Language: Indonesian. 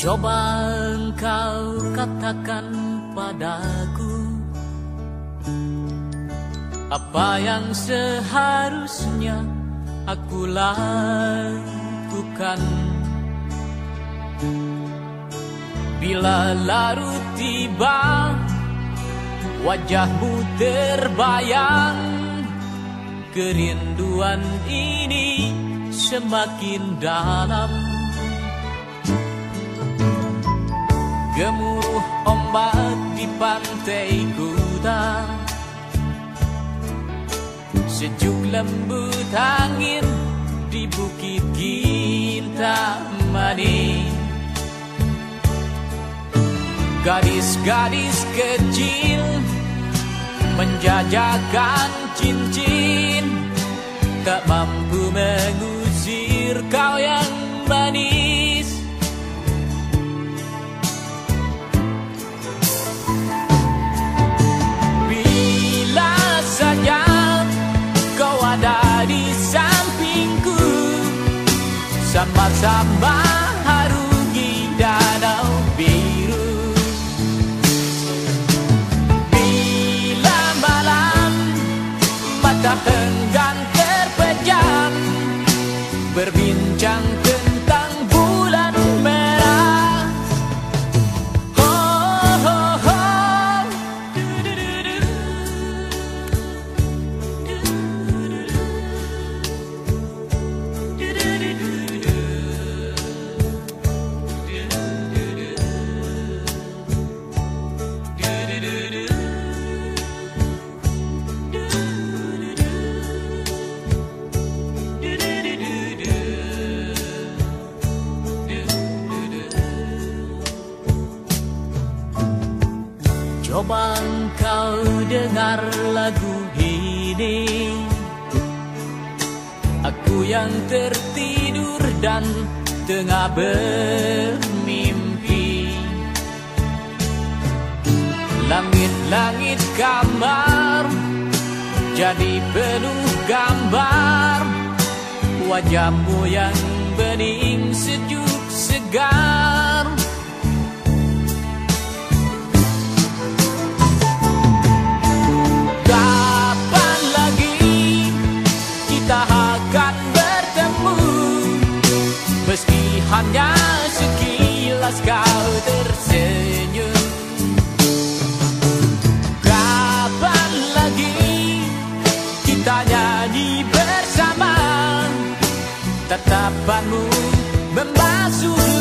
Coba engkau katakan padaku Apa yang seharusnya aku lakukan Bila larut tiba Wajahmu terbayang. Kerinduan ini semakin dalam. Gemuruh ombak di pantai kuta Sejuk lembut angin di bukit Kintamani Gadis-gadis kecil menjajakan cincin. Tak mampu mengusir kau yang manis. Sama-sama Berbincang Coba engkau dengar lagu ini. Aku yang tertidur dan tengah bermimpi. Langit-langit kamar Jadi penuh gambar. Wajahmu yang bening sejuk segar hanya sekilas kau tersenyum. Kapan lagi kita nyanyi bersama? Tatapanmu membasuh